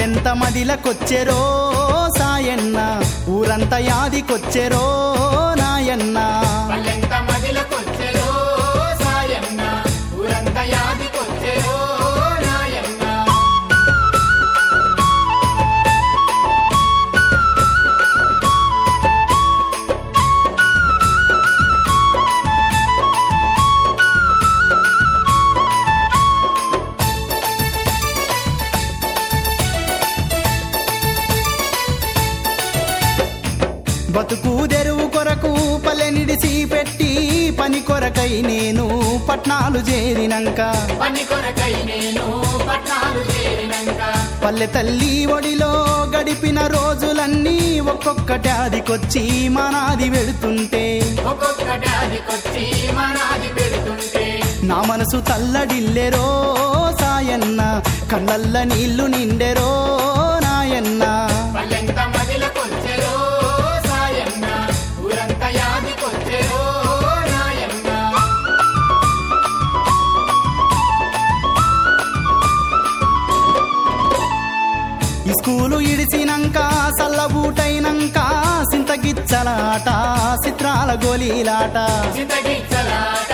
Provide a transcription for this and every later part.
వాళ్ళెంత మదిలకొచ్చెరో సాయన్న? ఊరంత యాదికొచ్చెరో నాయన్న? వాళ్ళెంత మదిలకొచ్చెరో పని కొరకై నేను పట్నాలు చేరినంక. పని కొరకై నేను పట్నాలు చేరినంక. పల్లె తల్లి ఒడిలో గడిపిన రోజులన్నీ ఒక్కొక్కటి అదికొచ్చి మానాది డాదికొచ్చి మనాది నా మనసు తల్లడిల్లెరో సాయన్న కళ్ళల్ల నీళ్ళు నిండెరో స్కూలు ఇడిసినంక సల్లబూటైనంక సింతగిచ్చలాట చిత్రాల గోలీలాట. చితగిచ్చలాట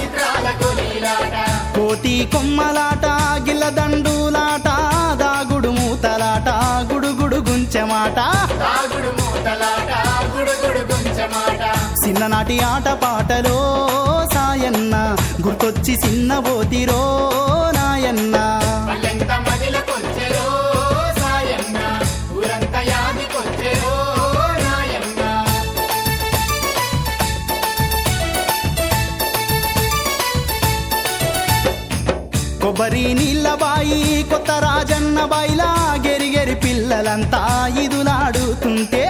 చిత్రాల గొలీలాట. కోటి కొమ్మలాట గిల్లదండులాట దాగుడు మూతలాట గుడుగుడు గుంచెమాట. చిన్ననాటి ఆట పాటలో సాయన్న గుర్తొచ్చి చిన్నబోతిరో నాయన్న. బాయి కొత్త రాజన్న బాయిలా గెరిగెరి పిల్లలంతా ఇదులాడుతుంటే.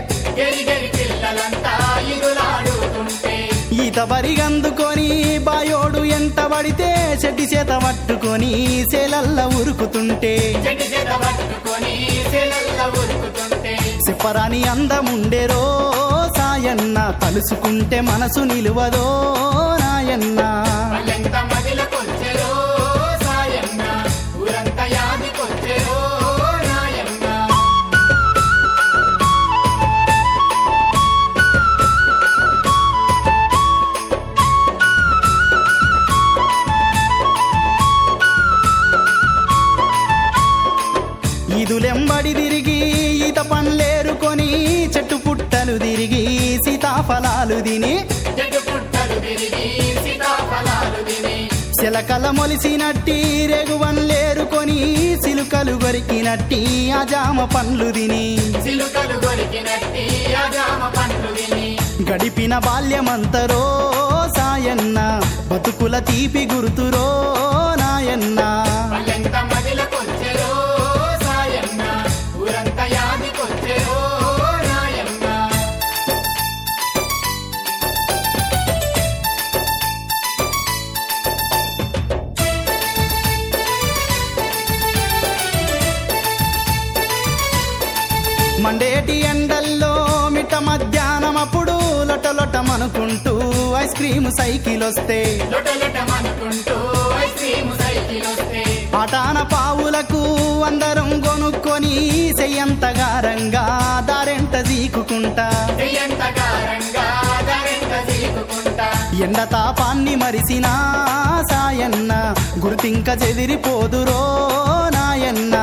ఈత బరిగందుకొని బాయోడు ఎంత పడితే చెడ్డి చేత పట్టుకొని సేలల్ల ఉరుకుతుంటే. చెట్టు చేత పట్టుకొని సెలల్ల ఉరుకుతుంటే సిప్పరాని అందముండెరో సాయన్న తలుసుకుంటే మనసు నిలువదో నాయన్న. తిరిగి సీతాఫలాలు తిని చెట్టు పుట్టలు చిలకల మొలిసినట్టి రేగువన్లేరుకొని సిలుకలు గొరికినట్టి ఆ జామ పండ్లు తిని అజామ పండ్లు తిని గడిపిన బాల్యమంతరో సాయన్న బతుకుల తీపి గుర్తురో నాయన్నా మండేటి ఎండల్లో మిట్ట మధ్యాహ్నమప్పుడు లొటలొటమనుకుంటూ ఐస్ క్రీమ్ సైకిల్ వస్తే. లొటలొటమనుకుంటూ ఐస్ క్రీమ్ సైకిల్ వస్తే. ఆటాన పావులకు అందరం కొనుక్కొని దారెంట చెయ్యంత కారంగా దరెంత జీకుకుంటా. ఎండ తాపాన్ని మరిసినా సాయన్న గుర్తింక చెదిరిపోదురో నాయన్న.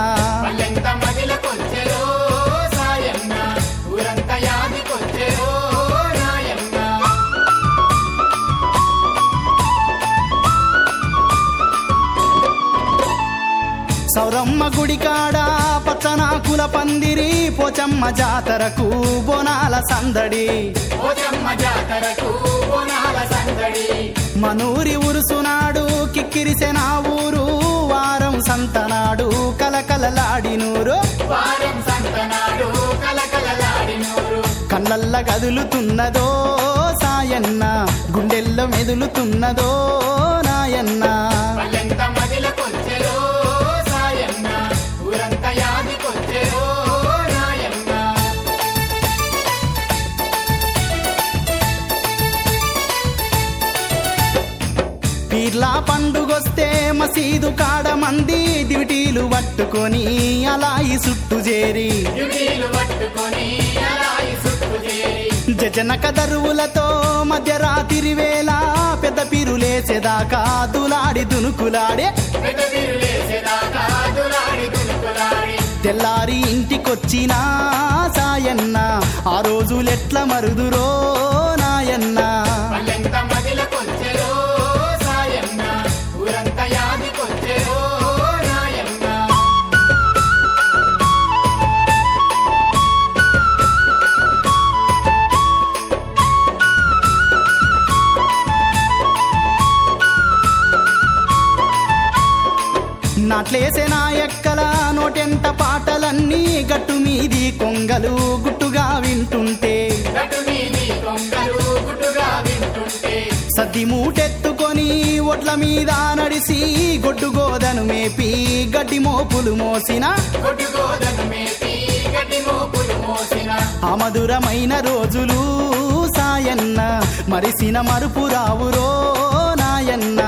సౌరమ్మ గుడికాడ పచ్చనాకుల పందిరి పోచమ్మ జాతరకు బోనాల సందడి. పోచమ్మ జాతరకు బోనాల సందడి మనూరి ఉరుసునాడు కిక్కిరిసె నా ఊరు వారం సంతనాడు కలకలలాడినూరు. వారం సంతనాడు కలకలలాడినోరు కళ్ళల్ల కదులుతున్నదో సాయన్న గుండెల్లో మెదులుతున్నదో నాయన్నా. మసీదు కాడ మంది దివిటీలు పట్టుకొని అలా ఈ చుట్టు చేరి. అలాయి జజనక దరువులతో మధ్యరాత్రి వేళ పెద్ద పీరులేసేదాకా దులాడి దునుకులాడే. తెల్లారి ఇంటికొచ్చిన సాయన్న ఆ రోజులెట్ల మరుదురో నాయన్న. కొంగలు గుట్టుగా వింటుంటే. సద్ది మూటెత్తుకొని ఒడ్ల మీద నడిసి గొడ్డు గోదను మేపి గడ్డి మోపులు మోసిన అమధురమైన మేపి గడ్డి మోపులు మోసిన. ఆ మధురమైన రోజులు సాయన్న మరిసిన మరుపు రావురో నాయన్న.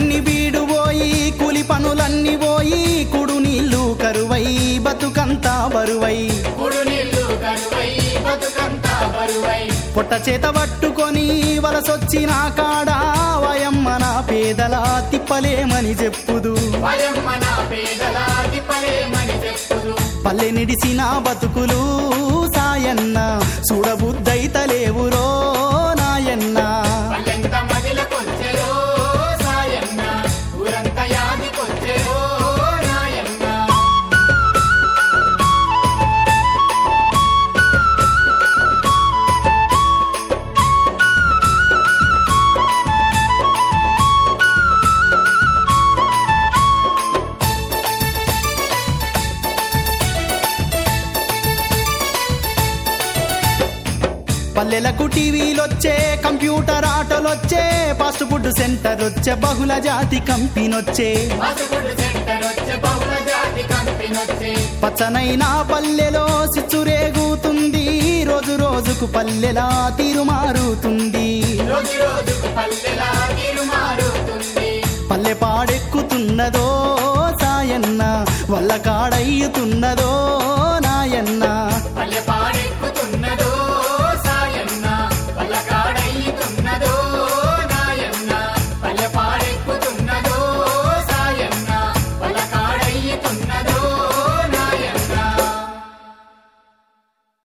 చేలన్ని బీడు పోయి కూలి పనులన్నీ పోయి కుడు నీళ్ళు కరువై బతుకంతా బరువై. పొట్ట చేత పట్టుకొని వలసొచ్చిన కాడ వయమ్మ నా పేదల తిప్పలేమని చెప్పుదు. భయమ్మ నా పేదల తిప్పలేమని చెప్పుదు. పల్లె నిడిసిన బతుకులు సాయన్న చూడబుద్దైతలేవురో నాయన్న. పల్లెలకు టీవీలొచ్చే కంప్యూటర్ ఆటలొచ్చే ఫాస్ట్ ఫుడ్ సెంటర్ వచ్చే బహుళ జాతి కంపెనొచ్చే. వచ్చే పచ్చనైన పల్లెలో సిచ్చురేగుతుంది రోజు రోజుకు పల్లెలా తీరు మారుతుంది రోజు రోజుకు పల్లెలా తీరు మారుతుంది పల్లె పాడెక్కుతున్నదో సాయన్న వల్ల కాడయ్యుతున్నదో నాయన్నా.